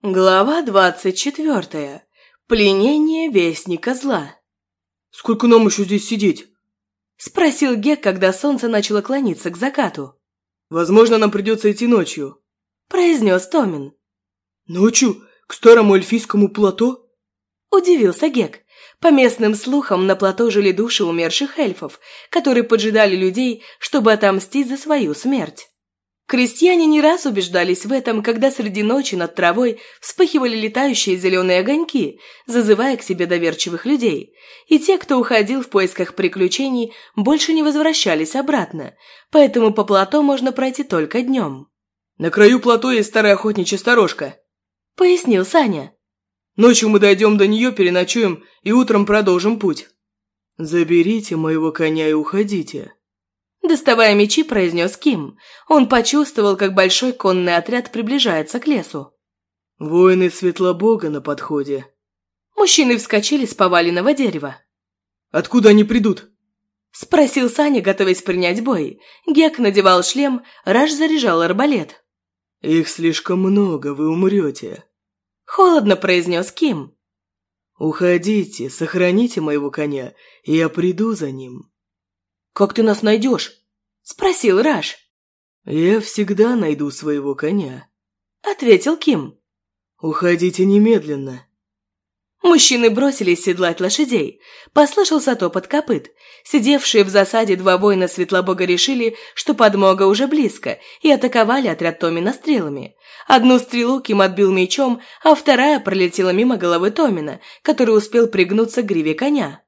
Глава двадцать четвертая. Пленение Вестника Зла. «Сколько нам еще здесь сидеть?» Спросил Гек, когда солнце начало клониться к закату. «Возможно, нам придется идти ночью», произнес Томин. «Ночью? К старому эльфийскому плато?» Удивился Гек. По местным слухам, на плато жили души умерших эльфов, которые поджидали людей, чтобы отомстить за свою смерть. Крестьяне не раз убеждались в этом, когда среди ночи над травой вспыхивали летающие зеленые огоньки, зазывая к себе доверчивых людей. И те, кто уходил в поисках приключений, больше не возвращались обратно, поэтому по плато можно пройти только днем. «На краю плато есть старая охотничья сторожка», — пояснил Саня. «Ночью мы дойдем до нее, переночуем и утром продолжим путь». «Заберите моего коня и уходите», Доставая мечи, произнес Ким. Он почувствовал, как большой конный отряд приближается к лесу. «Воины Светлобога на подходе». Мужчины вскочили с поваленного дерева. «Откуда они придут?» Спросил Саня, готовясь принять бой. Гек надевал шлем, Раш заряжал арбалет. «Их слишком много, вы умрете», — холодно произнес Ким. «Уходите, сохраните моего коня, и я приду за ним». «Как ты нас найдешь?» – спросил Раш. «Я всегда найду своего коня», – ответил Ким. «Уходите немедленно». Мужчины бросились седлать лошадей. Послышался топот копыт. Сидевшие в засаде два воина Светлобога решили, что подмога уже близко, и атаковали отряд Томина стрелами. Одну стрелу Ким отбил мечом, а вторая пролетела мимо головы Томина, который успел пригнуться к гриве коня.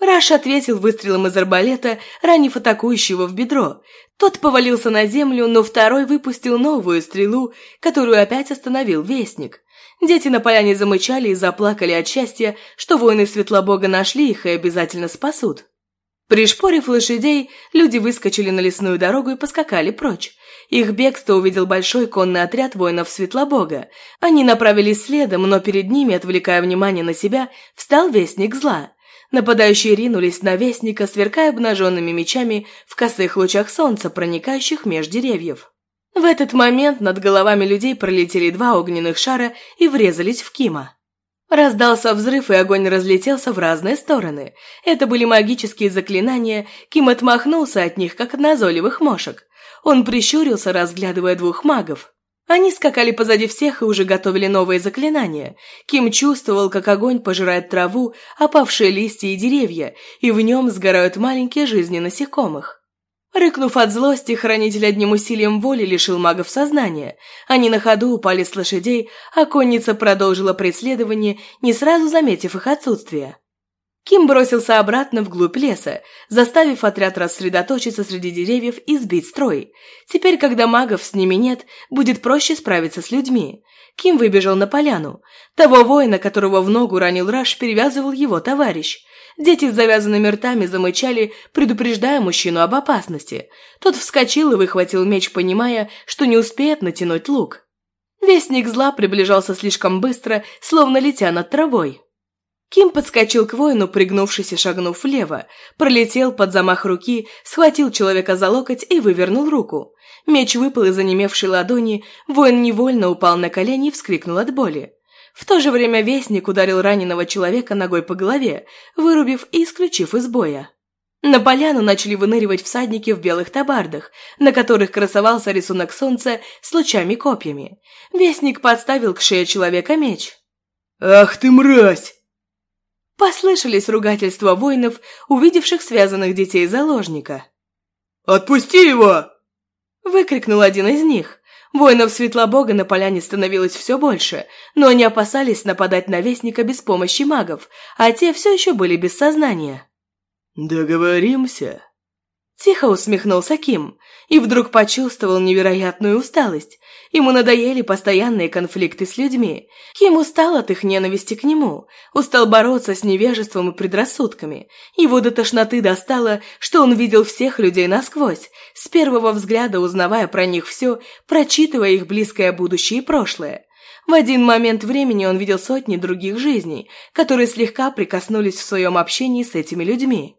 Раш ответил выстрелом из арбалета, ранив атакующего в бедро. Тот повалился на землю, но второй выпустил новую стрелу, которую опять остановил Вестник. Дети на поляне замычали и заплакали от счастья, что воины Светлобога нашли их и обязательно спасут. Пришпорив лошадей, люди выскочили на лесную дорогу и поскакали прочь. Их бегство увидел большой конный отряд воинов Светлобога. Они направились следом, но перед ними, отвлекая внимание на себя, встал Вестник Зла. Нападающие ринулись на Вестника, сверкая обнаженными мечами в косых лучах солнца, проникающих меж деревьев. В этот момент над головами людей пролетели два огненных шара и врезались в Кима. Раздался взрыв, и огонь разлетелся в разные стороны. Это были магические заклинания, Ким отмахнулся от них, как от назойливых мошек. Он прищурился, разглядывая двух магов. Они скакали позади всех и уже готовили новые заклинания. Ким чувствовал, как огонь пожирает траву, опавшие листья и деревья, и в нем сгорают маленькие жизни насекомых. Рыкнув от злости, хранитель одним усилием воли лишил магов сознания. Они на ходу упали с лошадей, а конница продолжила преследование, не сразу заметив их отсутствие. Ким бросился обратно вглубь леса, заставив отряд рассредоточиться среди деревьев и сбить строй. Теперь, когда магов с ними нет, будет проще справиться с людьми. Ким выбежал на поляну. Того воина, которого в ногу ранил Раш, перевязывал его товарищ. Дети с завязанными ртами замычали, предупреждая мужчину об опасности. Тот вскочил и выхватил меч, понимая, что не успеет натянуть лук. Вестник зла приближался слишком быстро, словно летя над травой. Ким подскочил к воину, пригнувшись и шагнув влево, пролетел под замах руки, схватил человека за локоть и вывернул руку. Меч выпал из онемевшей ладони, воин невольно упал на колени и вскрикнул от боли. В то же время вестник ударил раненого человека ногой по голове, вырубив и исключив из боя. На поляну начали выныривать всадники в белых табардах, на которых красовался рисунок солнца с лучами-копьями. Вестник подставил к шее человека меч. «Ах ты мразь!» Послышались ругательства воинов, увидевших связанных детей заложника. «Отпусти его!» Выкрикнул один из них. Воинов Светлобога на поляне становилось все больше, но они опасались нападать на Вестника без помощи магов, а те все еще были без сознания. «Договоримся?» Тихо усмехнулся Ким и вдруг почувствовал невероятную усталость. Ему надоели постоянные конфликты с людьми. Ким устал от их ненависти к нему, устал бороться с невежеством и предрассудками. Его до тошноты достало, что он видел всех людей насквозь, с первого взгляда узнавая про них все, прочитывая их близкое будущее и прошлое. В один момент времени он видел сотни других жизней, которые слегка прикоснулись в своем общении с этими людьми.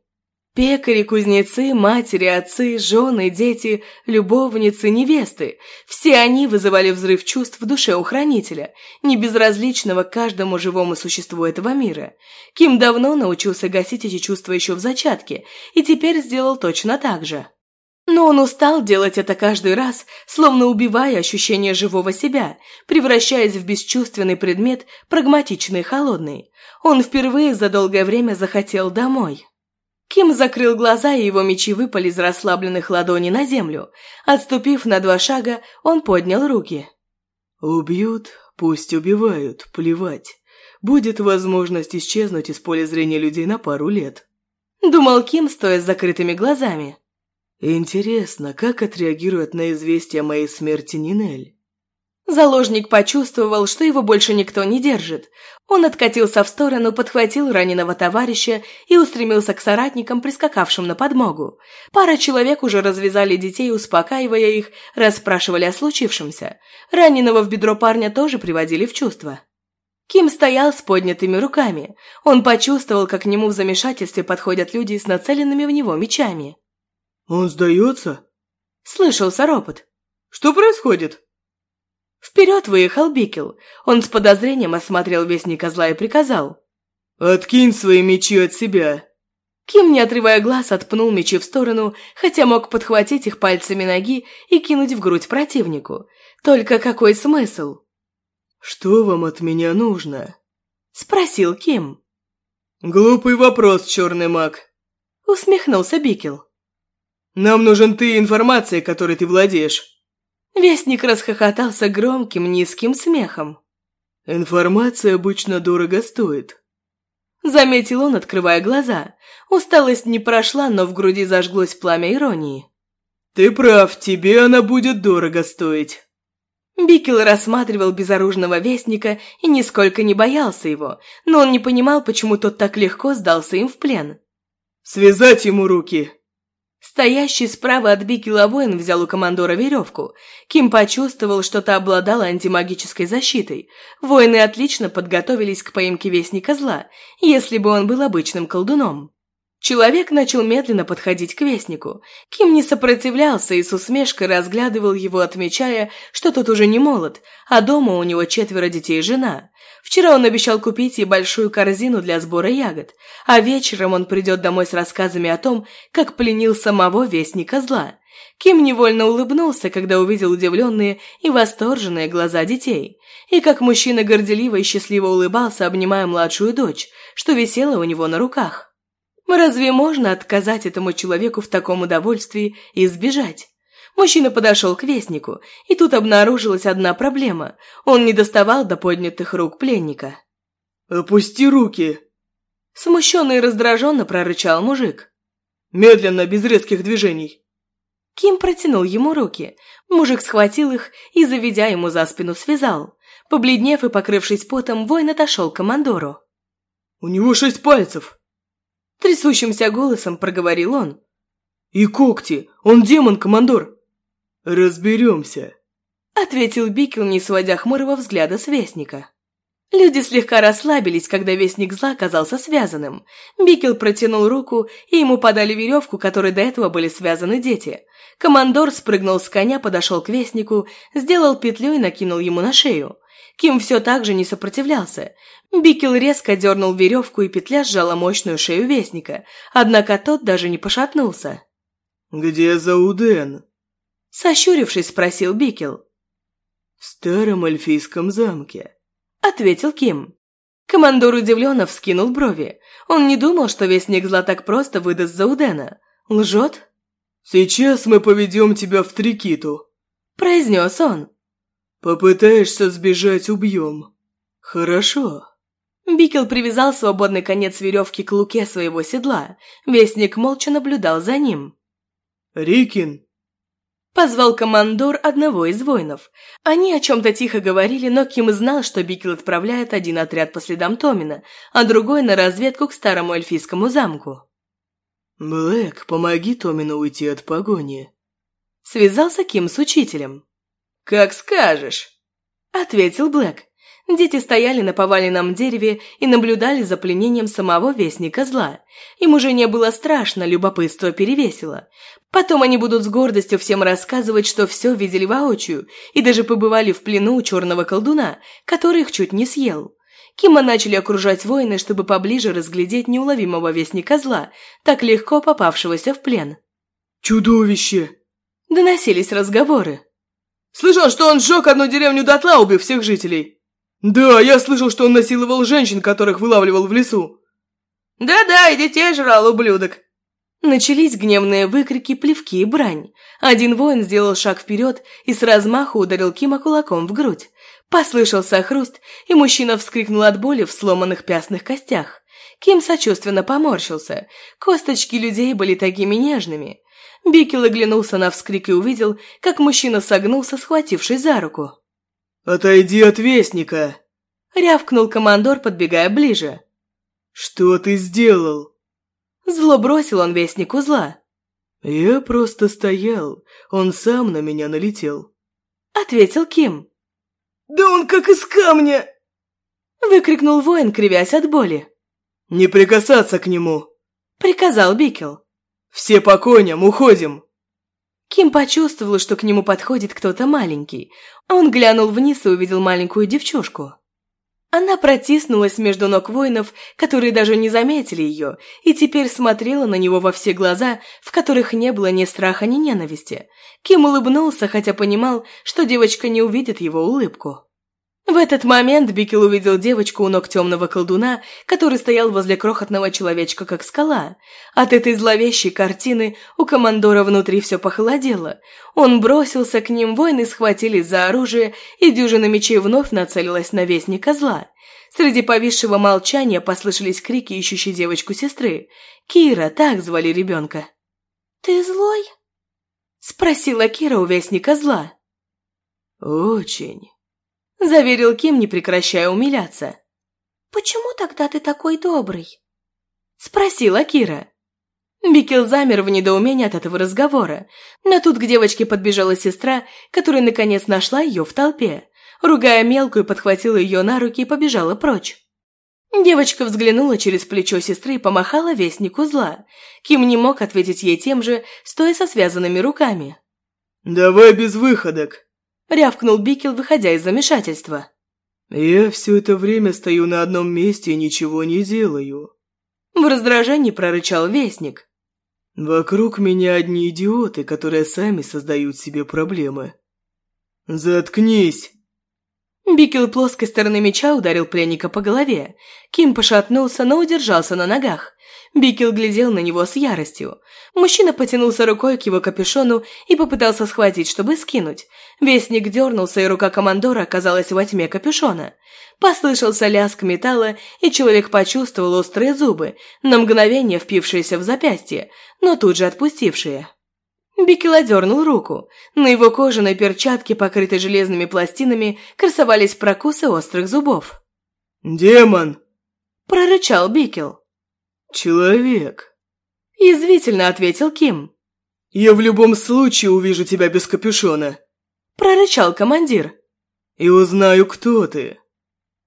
Пекари, кузнецы, матери, отцы, жены, дети, любовницы, невесты – все они вызывали взрыв чувств в душе у хранителя, не безразличного к каждому живому существу этого мира. Ким давно научился гасить эти чувства еще в зачатке и теперь сделал точно так же. Но он устал делать это каждый раз, словно убивая ощущение живого себя, превращаясь в бесчувственный предмет, прагматичный и холодный. Он впервые за долгое время захотел домой. Ким закрыл глаза, и его мечи выпали из расслабленных ладоней на землю. Отступив на два шага, он поднял руки. «Убьют, пусть убивают, плевать. Будет возможность исчезнуть из поля зрения людей на пару лет», — думал Ким, стоя с закрытыми глазами. «Интересно, как отреагирует на известие о моей смерти Нинель?» Заложник почувствовал, что его больше никто не держит. Он откатился в сторону, подхватил раненого товарища и устремился к соратникам, прискакавшим на подмогу. Пара человек уже развязали детей, успокаивая их, расспрашивали о случившемся. Раненого в бедро парня тоже приводили в чувство. Ким стоял с поднятыми руками. Он почувствовал, как к нему в замешательстве подходят люди с нацеленными в него мечами. «Он сдается?» Слышался ропот. «Что происходит?» Вперед выехал Бикел. Он с подозрением осмотрел вестника зла и приказал. «Откинь свои мечи от себя!» Ким, не отрывая глаз, отпнул мечи в сторону, хотя мог подхватить их пальцами ноги и кинуть в грудь противнику. Только какой смысл? «Что вам от меня нужно?» – спросил Ким. «Глупый вопрос, черный маг», – усмехнулся Бикел. «Нам нужен ты и информация, которой ты владеешь». Вестник расхохотался громким низким смехом. «Информация обычно дорого стоит», — заметил он, открывая глаза. Усталость не прошла, но в груди зажглось пламя иронии. «Ты прав, тебе она будет дорого стоить». Бикел рассматривал безоружного вестника и нисколько не боялся его, но он не понимал, почему тот так легко сдался им в плен. «Связать ему руки!» Стоящий справа от Бикела воин взял у командора веревку. Ким почувствовал, что та обладала антимагической защитой. Воины отлично подготовились к поимке Вестника Зла, если бы он был обычным колдуном. Человек начал медленно подходить к Вестнику. Ким не сопротивлялся и с усмешкой разглядывал его, отмечая, что тот уже не молод, а дома у него четверо детей и жена. Вчера он обещал купить ей большую корзину для сбора ягод, а вечером он придет домой с рассказами о том, как пленил самого Вестника Зла. Ким невольно улыбнулся, когда увидел удивленные и восторженные глаза детей, и как мужчина горделиво и счастливо улыбался, обнимая младшую дочь, что висела у него на руках. Разве можно отказать этому человеку в таком удовольствии и сбежать? Мужчина подошел к вестнику, и тут обнаружилась одна проблема. Он не доставал до поднятых рук пленника. «Опусти руки!» Смущенно и раздраженно прорычал мужик. «Медленно, без резких движений!» Ким протянул ему руки. Мужик схватил их и, заведя ему за спину, связал. Побледнев и покрывшись потом, воин отошел к командору. «У него шесть пальцев!» Трясущимся голосом проговорил он. «И когти! Он демон, командор!» «Разберемся», — ответил Бикел, не сводя хмурого взгляда с Вестника. Люди слегка расслабились, когда Вестник Зла оказался связанным. Бикел протянул руку, и ему подали веревку, которой до этого были связаны дети. Командор спрыгнул с коня, подошел к Вестнику, сделал петлю и накинул ему на шею. Ким все так же не сопротивлялся. Бикел резко дернул веревку, и петля сжала мощную шею Вестника, однако тот даже не пошатнулся. «Где Зауден?» Сощурившись, спросил Бикел. «В старом эльфийском замке», — ответил Ким. Командор удивленно вскинул брови. Он не думал, что вестник зла так просто выдаст Заудена. Лжет? «Сейчас мы поведем тебя в Трикиту», — произнес он. «Попытаешься сбежать, убьем. Хорошо». Бикел привязал свободный конец веревки к луке своего седла. Вестник молча наблюдал за ним. «Рикин, Позвал командор одного из воинов. Они о чем-то тихо говорили, но Ким знал, что Бикел отправляет один отряд по следам Томина, а другой на разведку к старому эльфийскому замку. «Блэк, помоги Томину уйти от погони», — связался Ким с учителем. «Как скажешь», — ответил Блэк. Дети стояли на поваленном дереве и наблюдали за пленением самого Вестника Зла. Им уже не было страшно, любопытство перевесило. Потом они будут с гордостью всем рассказывать, что все видели воочию, и даже побывали в плену у черного колдуна, который их чуть не съел. Кима начали окружать воины, чтобы поближе разглядеть неуловимого Вестника Зла, так легко попавшегося в плен. «Чудовище!» Доносились разговоры. «Слышал, что он сжег одну деревню дотла, убив всех жителей!» «Да, я слышал, что он насиловал женщин, которых вылавливал в лесу». «Да-да, и детей жрал, ублюдок». Начались гневные выкрики, плевки и брань. Один воин сделал шаг вперед и с размаху ударил Кима кулаком в грудь. Послышался хруст, и мужчина вскрикнул от боли в сломанных пястных костях. Ким сочувственно поморщился. Косточки людей были такими нежными. Бикел оглянулся на вскрик и увидел, как мужчина согнулся, схватившись за руку. «Отойди от вестника!» – рявкнул командор, подбегая ближе. «Что ты сделал?» Зло бросил он вестнику зла. «Я просто стоял, он сам на меня налетел», – ответил Ким. «Да он как из камня!» – выкрикнул воин, кривясь от боли. «Не прикасаться к нему!» – приказал Бикел. «Все по коням, уходим!» Ким почувствовал, что к нему подходит кто-то маленький. Он глянул вниз и увидел маленькую девчушку. Она протиснулась между ног воинов, которые даже не заметили ее, и теперь смотрела на него во все глаза, в которых не было ни страха, ни ненависти. Ким улыбнулся, хотя понимал, что девочка не увидит его улыбку. В этот момент Бикел увидел девочку у ног темного колдуна, который стоял возле крохотного человечка, как скала. От этой зловещей картины у командора внутри все похолодело. Он бросился к ним, воины схватились за оружие, и дюжина мечей вновь нацелилась на вестника зла. Среди повисшего молчания послышались крики, ищущей девочку сестры. Кира, так звали ребенка. «Ты злой?» – спросила Кира у вестника зла. «Очень». – заверил Ким, не прекращая умиляться. «Почему тогда ты такой добрый?» – спросила Кира. Бикел замер в недоумении от этого разговора, но тут к девочке подбежала сестра, которая наконец нашла ее в толпе. Ругая мелкую, подхватила ее на руки и побежала прочь. Девочка взглянула через плечо сестры и помахала вестнику зла. Ким не мог ответить ей тем же, стоя со связанными руками. «Давай без выходок», – рявкнул Бикел, выходя из замешательства. «Я все это время стою на одном месте и ничего не делаю». В раздражении прорычал Вестник. «Вокруг меня одни идиоты, которые сами создают себе проблемы». «Заткнись!» Бикел плоской стороны меча ударил пленника по голове. Ким пошатнулся, но удержался на ногах. Бикел глядел на него с яростью. Мужчина потянулся рукой к его капюшону и попытался схватить, чтобы скинуть. Вестник дернулся, и рука командора оказалась во тьме капюшона. Послышался лязг металла, и человек почувствовал острые зубы, на мгновение впившиеся в запястье, но тут же отпустившие. Бикел одернул руку. На его кожаной перчатке, покрытой железными пластинами, красовались прокусы острых зубов. «Демон!» – прорычал Бикел. «Человек!» – язвительно ответил Ким. «Я в любом случае увижу тебя без капюшона!» – прорычал командир. «И узнаю, кто ты!»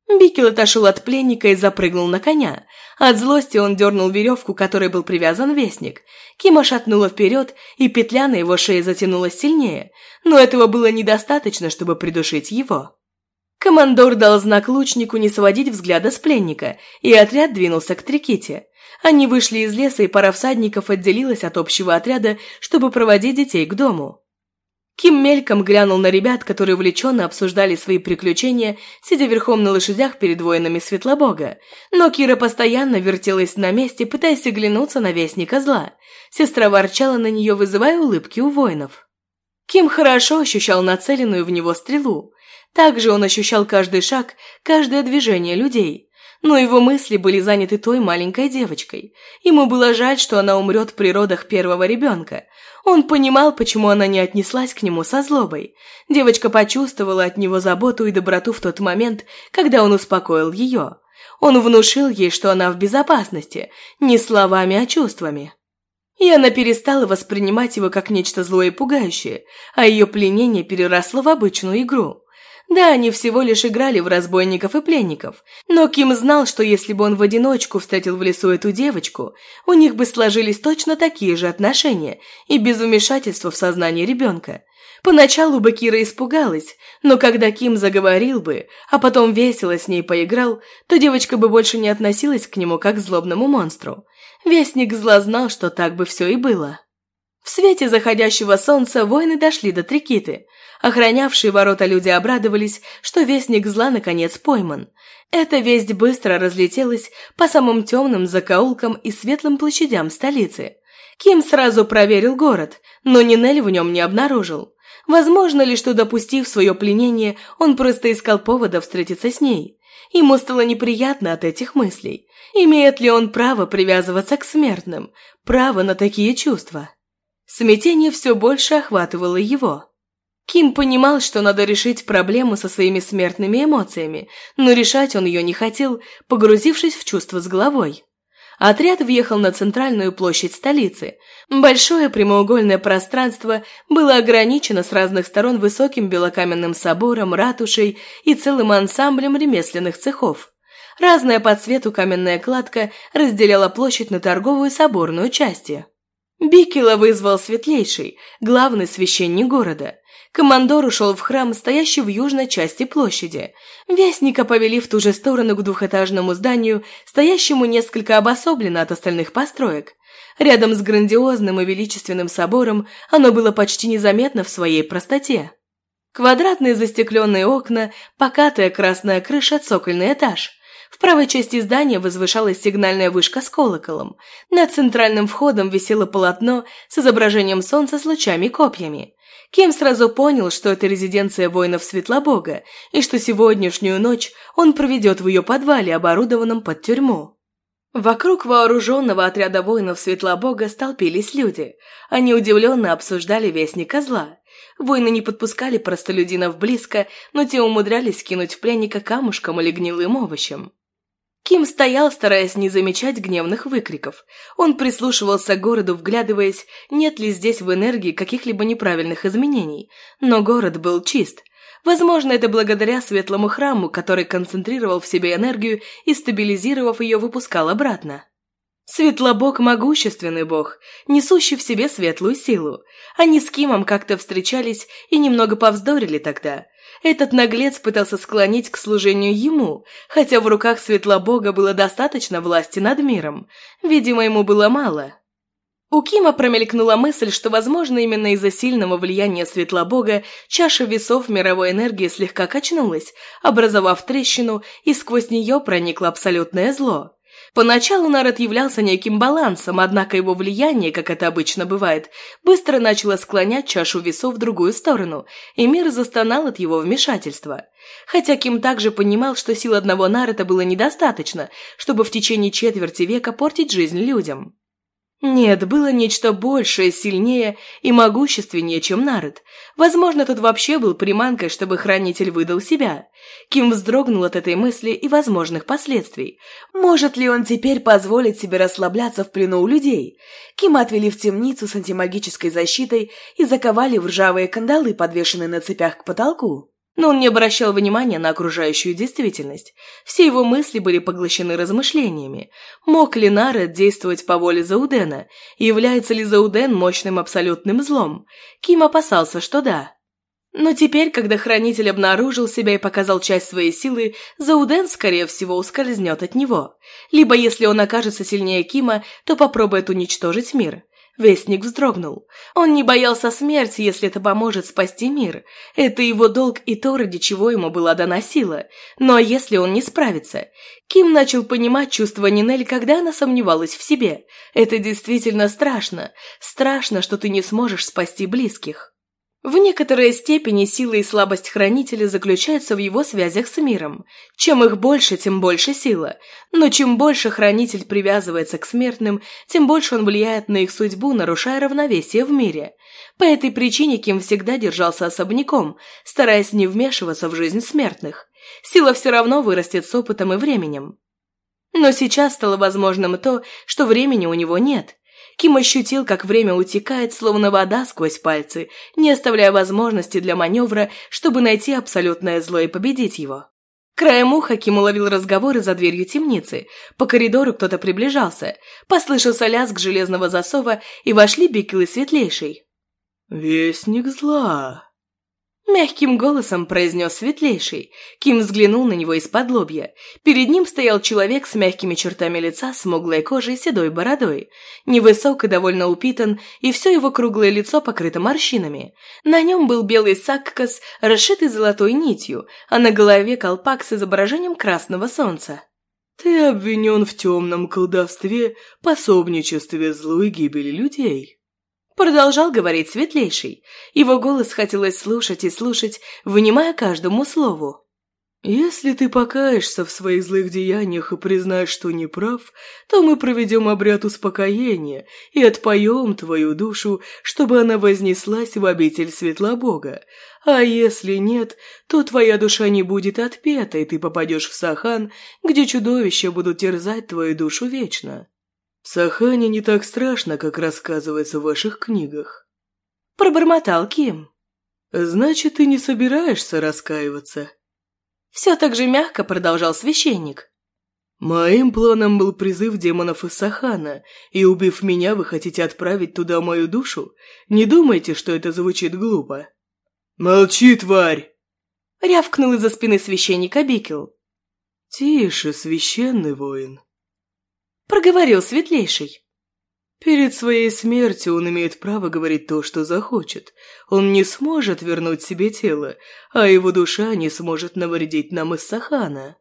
Бикел отошел от пленника и запрыгнул на коня. От злости он дернул веревку, которой был привязан вестник. Кима шатнула вперед, и петля на его шее затянулась сильнее, но этого было недостаточно, чтобы придушить его. Командор дал знак лучнику не сводить взгляда с пленника, и отряд двинулся к Триките. Они вышли из леса, и пара всадников отделилась от общего отряда, чтобы проводить детей к дому. Ким мельком глянул на ребят, которые увлеченно обсуждали свои приключения, сидя верхом на лошадях перед воинами Светлобога. Но Кира постоянно вертелась на месте, пытаясь оглянуться на вестника зла. Сестра ворчала на нее, вызывая улыбки у воинов. Ким хорошо ощущал нацеленную в него стрелу. Также он ощущал каждый шаг, каждое движение людей но его мысли были заняты той маленькой девочкой. Ему было жаль, что она умрет при родах первого ребенка. Он понимал, почему она не отнеслась к нему со злобой. Девочка почувствовала от него заботу и доброту в тот момент, когда он успокоил ее. Он внушил ей, что она в безопасности, не словами, а чувствами. И она перестала воспринимать его как нечто злое и пугающее, а ее пленение переросло в обычную игру. Да, они всего лишь играли в разбойников и пленников, но Ким знал, что если бы он в одиночку встретил в лесу эту девочку, у них бы сложились точно такие же отношения и без вмешательства в сознание ребенка. Поначалу бы Кира испугалась, но когда Ким заговорил бы, а потом весело с ней поиграл, то девочка бы больше не относилась к нему как к злобному монстру. Вестник зла знал, что так бы все и было. В свете заходящего солнца воины дошли до Трикиты. Охранявшие ворота люди обрадовались, что вестник зла наконец пойман. Эта весть быстро разлетелась по самым темным закоулкам и светлым площадям столицы. Ким сразу проверил город, но Нинель в нем не обнаружил. Возможно ли, что, допустив свое пленение, он просто искал повода встретиться с ней? Ему стало неприятно от этих мыслей. Имеет ли он право привязываться к смертным? Право на такие чувства? Смятение все больше охватывало его. Ким понимал, что надо решить проблему со своими смертными эмоциями, но решать он ее не хотел, погрузившись в чувство с головой. Отряд въехал на центральную площадь столицы. Большое прямоугольное пространство было ограничено с разных сторон высоким белокаменным собором, ратушей и целым ансамблем ремесленных цехов. Разная по цвету каменная кладка разделяла площадь на торговую и соборную части. Бикела вызвал светлейший, главный священник города. Командор ушел в храм, стоящий в южной части площади. Вестника повели в ту же сторону к двухэтажному зданию, стоящему несколько обособленно от остальных построек. Рядом с грандиозным и величественным собором оно было почти незаметно в своей простоте. Квадратные застекленные окна, покатая красная крыша, цокольный этаж. В правой части здания возвышалась сигнальная вышка с колоколом. Над центральным входом висело полотно с изображением солнца с лучами и копьями. Кем сразу понял, что это резиденция воинов Светлобога, и что сегодняшнюю ночь он проведет в ее подвале, оборудованном под тюрьму. Вокруг вооруженного отряда воинов Светлобога столпились люди. Они удивленно обсуждали вестника зла. Воины не подпускали простолюдинов близко, но те умудрялись кинуть в пленника камушком или гнилым овощем. Ким стоял, стараясь не замечать гневных выкриков. Он прислушивался к городу, вглядываясь, нет ли здесь в энергии каких-либо неправильных изменений. Но город был чист. Возможно, это благодаря светлому храму, который концентрировал в себе энергию и, стабилизировав ее, выпускал обратно. Светлобог – могущественный бог, несущий в себе светлую силу. Они с Кимом как-то встречались и немного повздорили тогда – этот наглец пытался склонить к служению ему, хотя в руках Светлобога было достаточно власти над миром. Видимо, ему было мало. У Кима промелькнула мысль, что, возможно, именно из-за сильного влияния Светлобога чаша весов мировой энергии слегка качнулась, образовав трещину, и сквозь нее проникло абсолютное зло. Поначалу народ являлся неким балансом, однако его влияние, как это обычно бывает, быстро начало склонять чашу весов в другую сторону, и мир застонал от его вмешательства. Хотя Ким также понимал, что сил одного народа было недостаточно, чтобы в течение четверти века портить жизнь людям. Нет, было нечто большее, сильнее и могущественнее, чем Народ. Возможно, тут вообще был приманкой, чтобы хранитель выдал себя. Ким вздрогнул от этой мысли и возможных последствий. Может ли он теперь позволить себе расслабляться в плену у людей? Ким отвели в темницу с антимагической защитой и заковали в ржавые кандалы, подвешенные на цепях к потолку но он не обращал внимания на окружающую действительность. Все его мысли были поглощены размышлениями. Мог ли Наред действовать по воле Заудена? Является ли Зауден мощным абсолютным злом? Ким опасался, что да. Но теперь, когда Хранитель обнаружил себя и показал часть своей силы, Зауден, скорее всего, ускользнет от него. Либо, если он окажется сильнее Кима, то попробует уничтожить мир. Вестник вздрогнул. Он не боялся смерти, если это поможет спасти мир. Это его долг и то, ради чего ему была дана сила. Но если он не справится? Ким начал понимать чувство Нинель, когда она сомневалась в себе. Это действительно страшно. Страшно, что ты не сможешь спасти близких. В некоторой степени сила и слабость хранителя заключаются в его связях с миром. Чем их больше, тем больше сила. Но чем больше хранитель привязывается к смертным, тем больше он влияет на их судьбу, нарушая равновесие в мире. По этой причине Ким всегда держался особняком, стараясь не вмешиваться в жизнь смертных. Сила все равно вырастет с опытом и временем. Но сейчас стало возможным то, что времени у него нет. Ким ощутил, как время утекает, словно вода сквозь пальцы, не оставляя возможности для маневра, чтобы найти абсолютное зло и победить его. Краем уха Ким уловил разговоры за дверью темницы. По коридору кто-то приближался. Послышался лязг железного засова, и вошли Бикел и Светлейший. «Вестник зла», Мягким голосом произнес светлейший. Ким взглянул на него из-под лобья. Перед ним стоял человек с мягкими чертами лица, смуглой кожей и седой бородой. Невысок и довольно упитан, и все его круглое лицо покрыто морщинами. На нем был белый саккас, расшитый золотой нитью, а на голове колпак с изображением красного солнца. «Ты обвинен в темном колдовстве, пособничестве злу и гибели людей». Продолжал говорить светлейший. Его голос хотелось слушать и слушать, вынимая каждому слову. «Если ты покаешься в своих злых деяниях и признаешь, что не прав, то мы проведем обряд успокоения и отпоем твою душу, чтобы она вознеслась в обитель Светлобога. А если нет, то твоя душа не будет отпета, и ты попадешь в Сахан, где чудовища будут терзать твою душу вечно». Сахане не так страшно, как рассказывается в ваших книгах. Пробормотал Ким. Значит, ты не собираешься раскаиваться? Все так же мягко продолжал священник. Моим планом был призыв демонов из Сахана, и убив меня, вы хотите отправить туда мою душу? Не думайте, что это звучит глупо. Молчи, тварь! Рявкнул из-за спины священника Бикел. Тише, священный воин проговорил Светлейший. Перед своей смертью он имеет право говорить то, что захочет. Он не сможет вернуть себе тело, а его душа не сможет навредить нам из Сахана.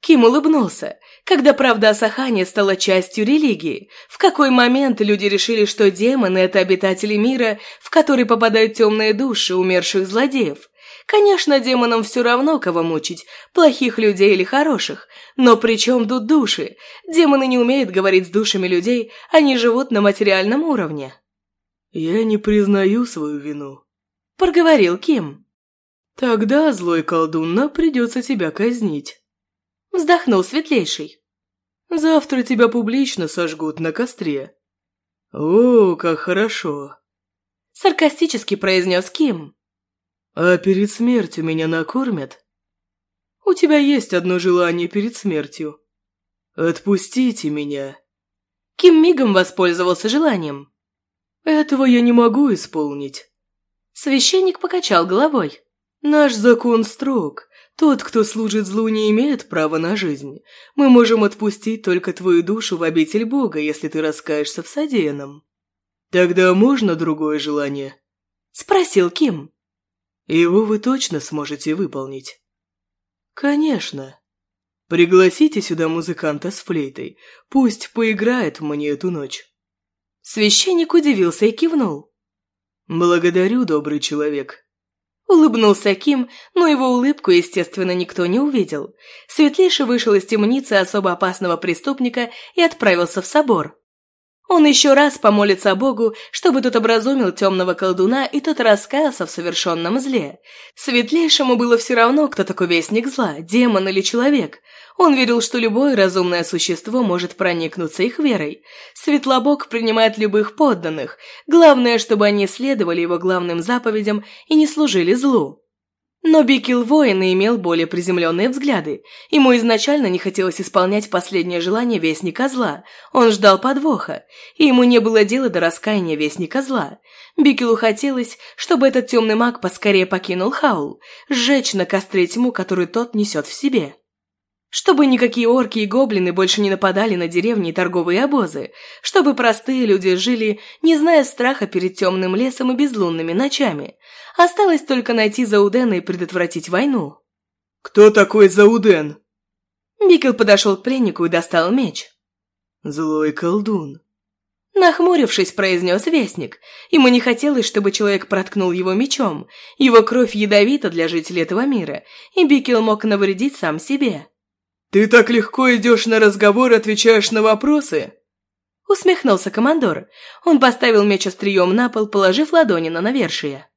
Ким улыбнулся. Когда правда о Сахане стала частью религии, в какой момент люди решили, что демоны – это обитатели мира, в который попадают темные души умерших злодеев? Конечно, демонам все равно, кого мучить, плохих людей или хороших. Но при чем тут души? Демоны не умеют говорить с душами людей, они живут на материальном уровне. «Я не признаю свою вину», – проговорил Ким. «Тогда, злой колдун, нам придется тебя казнить», – вздохнул Светлейший. «Завтра тебя публично сожгут на костре». «О, как хорошо!» – саркастически произнес Ким. «А перед смертью меня накормят?» «У тебя есть одно желание перед смертью. Отпустите меня». Ким мигом воспользовался желанием. «Этого я не могу исполнить». Священник покачал головой. «Наш закон строг. Тот, кто служит злу, не имеет права на жизнь. Мы можем отпустить только твою душу в обитель Бога, если ты раскаешься в содеянном». «Тогда можно другое желание?» Спросил Ким. Его вы точно сможете выполнить? Конечно. Пригласите сюда музыканта с флейтой. Пусть поиграет мне эту ночь. Священник удивился и кивнул. Благодарю, добрый человек. Улыбнулся Ким, но его улыбку, естественно, никто не увидел. Светлейший вышел из темницы особо опасного преступника и отправился в собор. Он еще раз помолится Богу, чтобы тот образумил темного колдуна, и тот раскаялся в совершенном зле. Светлейшему было все равно, кто такой вестник зла, демон или человек. Он верил, что любое разумное существо может проникнуться их верой. Светлобог принимает любых подданных. Главное, чтобы они следовали его главным заповедям и не служили злу. Но Бикил воин и имел более приземленные взгляды. Ему изначально не хотелось исполнять последнее желание Вестника Зла. Он ждал подвоха, и ему не было дела до раскаяния Вестника Зла. Бикилу хотелось, чтобы этот темный маг поскорее покинул Хаул, сжечь на костре тьму, которую тот несет в себе. Чтобы никакие орки и гоблины больше не нападали на деревни и торговые обозы. Чтобы простые люди жили, не зная страха перед темным лесом и безлунными ночами. Осталось только найти Заудена и предотвратить войну. «Кто такой Зауден?» Микел подошел к пленнику и достал меч. «Злой колдун». Нахмурившись, произнес Вестник. Ему не хотелось, чтобы человек проткнул его мечом. Его кровь ядовита для жителей этого мира, и Бикел мог навредить сам себе. «Ты так легко идешь на разговор и отвечаешь на вопросы?» Усмехнулся командор. Он поставил меч острием на пол, положив ладони на навершие.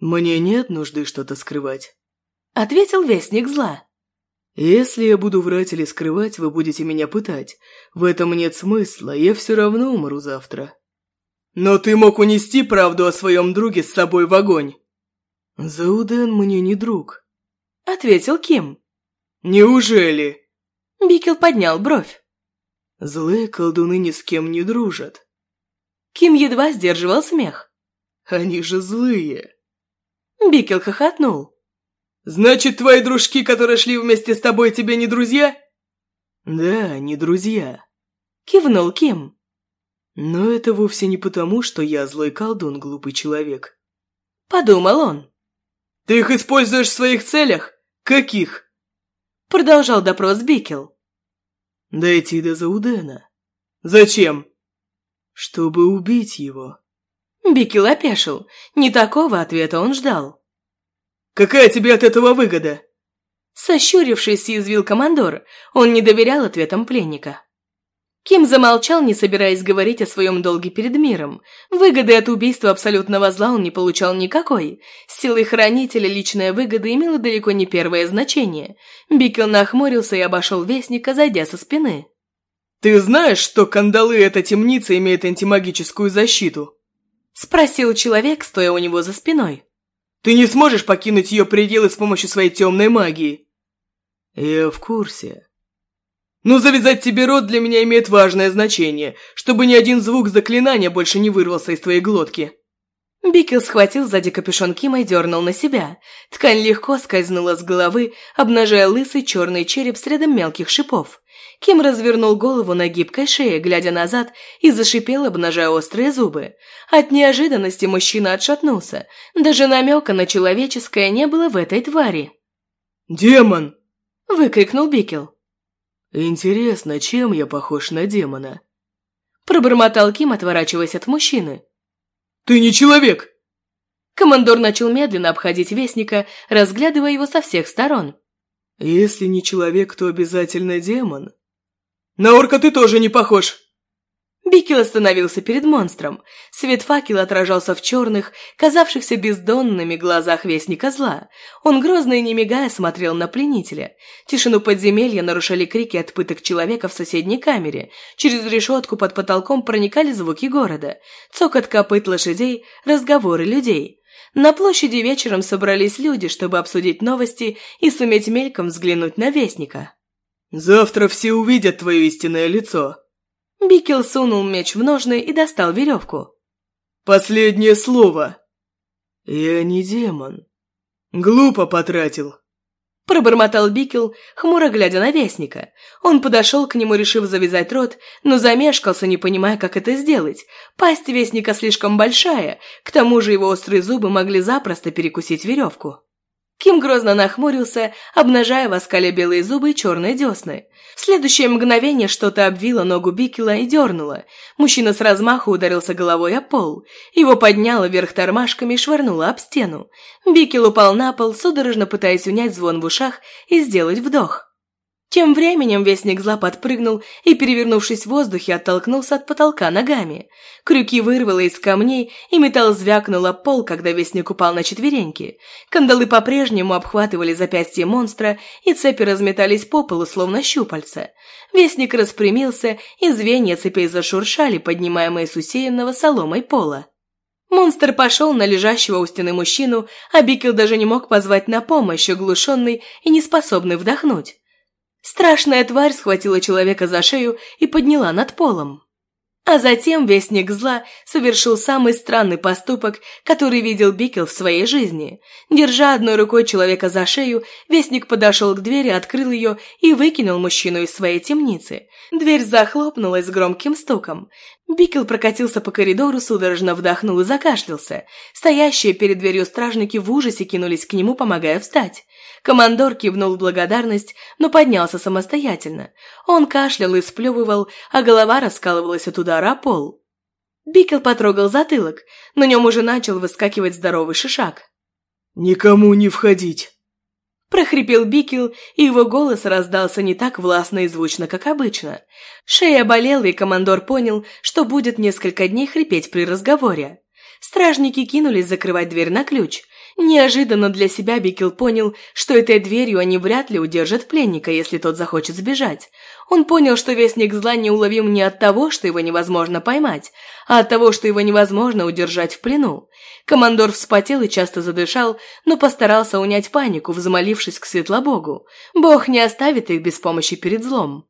«Мне нет нужды что-то скрывать», — ответил вестник зла. «Если я буду врать или скрывать, вы будете меня пытать. В этом нет смысла, я все равно умру завтра». Но ты мог унести правду о своем друге с собой в огонь. Зауден мне не друг, ответил Ким. Неужели? Бикел поднял бровь. Злые колдуны ни с кем не дружат. Ким едва сдерживал смех. Они же злые. Бикел хохотнул. «Значит, твои дружки, которые шли вместе с тобой, тебе не друзья?» «Да, не друзья», — кивнул Ким. «Но это вовсе не потому, что я злой колдун, глупый человек», — подумал он. «Ты их используешь в своих целях? Каких?» Продолжал допрос Бикел. «Дойти до Заудена». «Зачем?» «Чтобы убить его». Бикел опешил. Не такого ответа он ждал. «Какая тебе от этого выгода?» Сощурившись, съязвил командор. Он не доверял ответам пленника. Ким замолчал, не собираясь говорить о своем долге перед миром. Выгоды от убийства абсолютного зла он не получал никакой. С силой хранителя личная выгода имела далеко не первое значение. Бикел нахмурился и обошел вестника, зайдя со спины. «Ты знаешь, что кандалы эта темница имеет антимагическую защиту?» Спросил человек, стоя у него за спиной. «Ты не сможешь покинуть ее пределы с помощью своей темной магии?» «Я в курсе», «Ну, завязать тебе рот для меня имеет важное значение, чтобы ни один звук заклинания больше не вырвался из твоей глотки». Бикел схватил сзади капюшон Кима и дернул на себя. Ткань легко скользнула с головы, обнажая лысый черный череп с рядом мелких шипов. Ким развернул голову на гибкой шее, глядя назад, и зашипел, обнажая острые зубы. От неожиданности мужчина отшатнулся. Даже намека на человеческое не было в этой твари. «Демон!» – выкрикнул Бикел. «Интересно, чем я похож на демона?» Пробормотал Ким, отворачиваясь от мужчины. «Ты не человек!» Командор начал медленно обходить Вестника, разглядывая его со всех сторон. «Если не человек, то обязательно демон». «На орка ты тоже не похож!» Бикел остановился перед монстром. Свет факела отражался в черных, казавшихся бездонными глазах Вестника Зла. Он грозно и не мигая смотрел на пленителя. Тишину подземелья нарушали крики от пыток человека в соседней камере. Через решетку под потолком проникали звуки города. Цокот копыт лошадей, разговоры людей. На площади вечером собрались люди, чтобы обсудить новости и суметь мельком взглянуть на Вестника. «Завтра все увидят твое истинное лицо», Бикел сунул меч в ножны и достал веревку. «Последнее слово!» «Я не демон». «Глупо потратил». Пробормотал Бикел, хмуро глядя на Вестника. Он подошел к нему, решив завязать рот, но замешкался, не понимая, как это сделать. Пасть Вестника слишком большая, к тому же его острые зубы могли запросто перекусить веревку. Ким грозно нахмурился, обнажая в оскале белые зубы и черные десны. В следующее мгновение что-то обвило ногу Бикела и дернуло. Мужчина с размаху ударился головой о пол. Его подняло вверх тормашками и швырнуло об стену. Бикел упал на пол, судорожно пытаясь унять звон в ушах и сделать вдох. Тем временем вестник зла подпрыгнул и, перевернувшись в воздухе, оттолкнулся от потолка ногами. Крюки вырвало из камней, и металл звякнул об пол, когда вестник упал на четвереньки. Кандалы по-прежнему обхватывали запястье монстра, и цепи разметались по полу, словно щупальца. Вестник распрямился, и звенья цепей зашуршали, поднимаемые с усеянного соломой пола. Монстр пошел на лежащего у стены мужчину, а Бикел даже не мог позвать на помощь, оглушенный и неспособный вдохнуть. Страшная тварь схватила человека за шею и подняла над полом. А затем Вестник Зла совершил самый странный поступок, который видел Бикел в своей жизни. Держа одной рукой человека за шею, Вестник подошел к двери, открыл ее и выкинул мужчину из своей темницы. Дверь захлопнулась с громким стуком. Бикел прокатился по коридору, судорожно вдохнул и закашлялся. Стоящие перед дверью стражники в ужасе кинулись к нему, помогая встать. Командор кивнул в благодарность, но поднялся самостоятельно. Он кашлял и сплевывал, а голова раскалывалась от удара о пол. Бикел потрогал затылок, на нем уже начал выскакивать здоровый шишак. «Никому не входить!» Прохрипел Бикел, и его голос раздался не так властно и звучно, как обычно. Шея болела, и командор понял, что будет несколько дней хрипеть при разговоре. Стражники кинулись закрывать дверь на ключ. Неожиданно для себя Бикел понял, что этой дверью они вряд ли удержат пленника, если тот захочет сбежать. Он понял, что вестник зла неуловим не от того, что его невозможно поймать, а от того, что его невозможно удержать в плену. Командор вспотел и часто задышал, но постарался унять панику, взмолившись к Светлобогу. Бог не оставит их без помощи перед злом.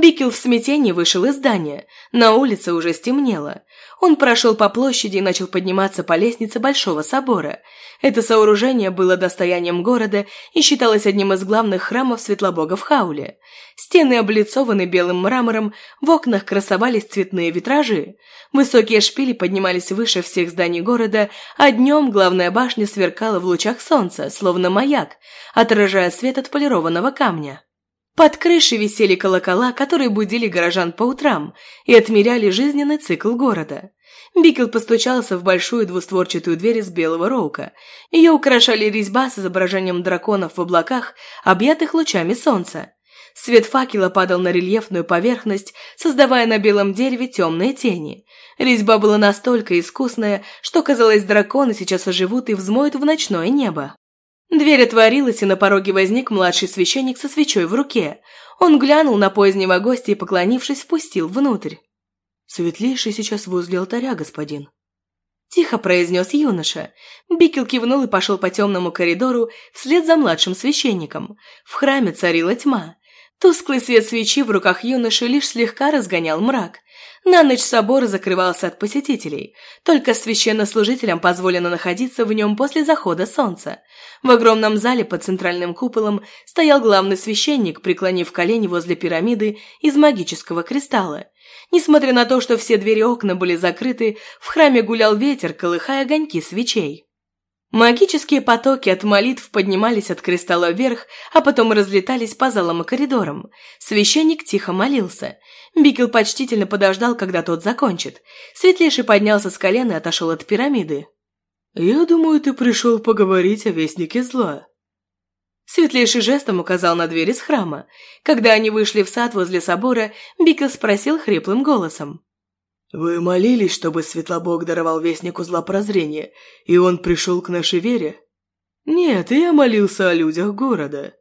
Бикел в смятении вышел из здания. На улице уже стемнело. Он прошел по площади и начал подниматься по лестнице Большого собора. Это сооружение было достоянием города и считалось одним из главных храмов Светлобога в Хауле. Стены облицованы белым мрамором, в окнах красовались цветные витражи. Высокие шпили поднимались выше всех зданий города, а днем главная башня сверкала в лучах солнца, словно маяк, отражая свет от полированного камня. Под крышей висели колокола, которые будили горожан по утрам и отмеряли жизненный цикл города. Бикел постучался в большую двустворчатую дверь из белого роука. Ее украшали резьба с изображением драконов в облаках, объятых лучами солнца. Свет факела падал на рельефную поверхность, создавая на белом дереве темные тени. Резьба была настолько искусная, что, казалось, драконы сейчас оживут и взмоют в ночное небо. Дверь отворилась, и на пороге возник младший священник со свечой в руке. Он глянул на позднего гостя и, поклонившись, впустил внутрь. «Светлейший сейчас возле алтаря, господин». Тихо произнес юноша. Бикел кивнул и пошел по темному коридору вслед за младшим священником. В храме царила тьма. Тусклый свет свечи в руках юноши лишь слегка разгонял мрак. На ночь собор закрывался от посетителей. Только священнослужителям позволено находиться в нем после захода солнца. В огромном зале под центральным куполом стоял главный священник, преклонив колени возле пирамиды из магического кристалла. Несмотря на то, что все двери и окна были закрыты, в храме гулял ветер, колыхая огоньки свечей. Магические потоки от молитв поднимались от кристалла вверх, а потом разлетались по залам и коридорам. Священник тихо молился. Бикел почтительно подождал, когда тот закончит. Светлейший поднялся с колена и отошел от пирамиды. «Я думаю, ты пришел поговорить о Вестнике Зла». Светлейший жестом указал на дверь из храма. Когда они вышли в сад возле собора, Бикл спросил хриплым голосом. «Вы молились, чтобы Светлобог даровал Вестнику Зла прозрение, и он пришел к нашей вере?» «Нет, я молился о людях города».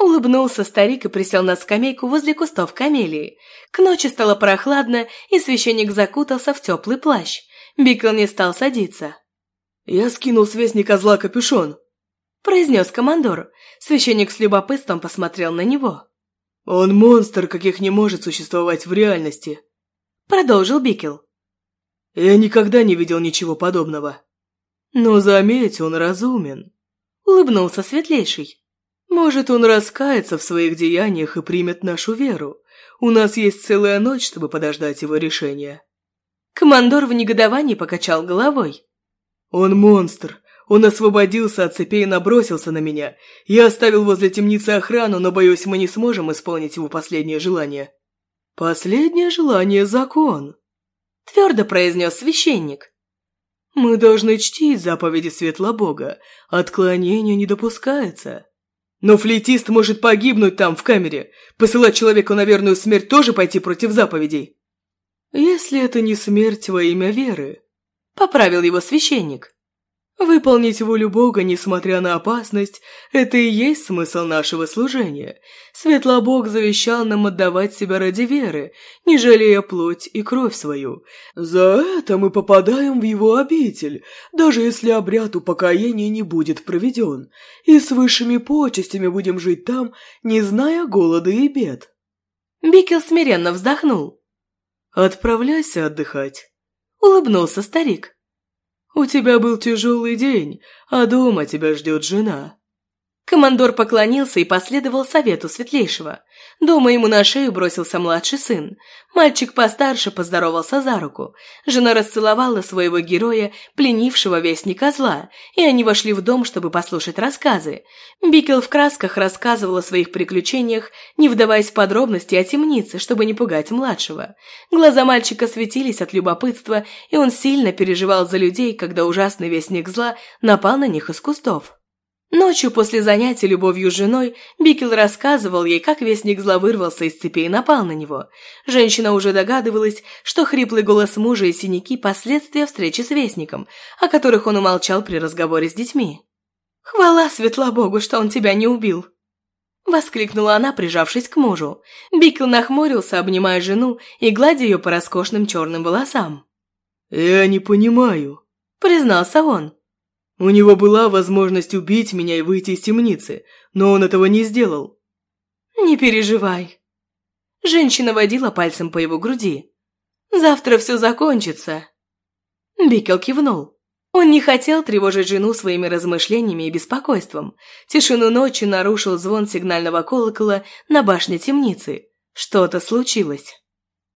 Улыбнулся старик и присел на скамейку возле кустов камелии. К ночи стало прохладно, и священник закутался в теплый плащ. Бикл не стал садиться. «Я скинул с вестника зла капюшон», – произнес командор. Священник с любопытством посмотрел на него. «Он монстр, каких не может существовать в реальности», – продолжил Бикел. «Я никогда не видел ничего подобного. Но заметь, он разумен», – улыбнулся Светлейший. «Может, он раскается в своих деяниях и примет нашу веру. У нас есть целая ночь, чтобы подождать его решения». Командор в негодовании покачал головой. «Он монстр. Он освободился от цепей и набросился на меня. Я оставил возле темницы охрану, но, боюсь, мы не сможем исполнить его последнее желание». «Последнее желание – закон», – твердо произнес священник. «Мы должны чтить заповеди Светла Бога. Отклонения не допускается». «Но флейтист может погибнуть там, в камере. Посылать человека на верную смерть тоже пойти против заповедей». «Если это не смерть во имя веры», – поправил его священник. «Выполнить волю Бога, несмотря на опасность, это и есть смысл нашего служения. Светлобог завещал нам отдавать себя ради веры, не жалея плоть и кровь свою. За это мы попадаем в его обитель, даже если обряд упокоения не будет проведен, и с высшими почестями будем жить там, не зная голода и бед». Бикел смиренно вздохнул. «Отправляйся отдыхать». Улыбнулся старик. «У тебя был тяжелый день, а дома тебя ждет жена». Командор поклонился и последовал совету Светлейшего. Дома ему на шею бросился младший сын. Мальчик постарше поздоровался за руку. Жена расцеловала своего героя, пленившего вестника зла, и они вошли в дом, чтобы послушать рассказы. Бикел в красках рассказывал о своих приключениях, не вдаваясь в подробности о темнице, чтобы не пугать младшего. Глаза мальчика светились от любопытства, и он сильно переживал за людей, когда ужасный вестник зла напал на них из кустов. Ночью после занятия любовью с женой Бикел рассказывал ей, как вестник зла вырвался из цепи и напал на него. Женщина уже догадывалась, что хриплый голос мужа и синяки – последствия встречи с вестником, о которых он умолчал при разговоре с детьми. «Хвала светла Богу, что он тебя не убил!» Воскликнула она, прижавшись к мужу. Бикл нахмурился, обнимая жену и гладя ее по роскошным черным волосам. «Я не понимаю», – признался он. У него была возможность убить меня и выйти из темницы, но он этого не сделал. Не переживай. Женщина водила пальцем по его груди. Завтра все закончится. Бикел кивнул. Он не хотел тревожить жену своими размышлениями и беспокойством. Тишину ночи нарушил звон сигнального колокола на башне темницы. Что-то случилось.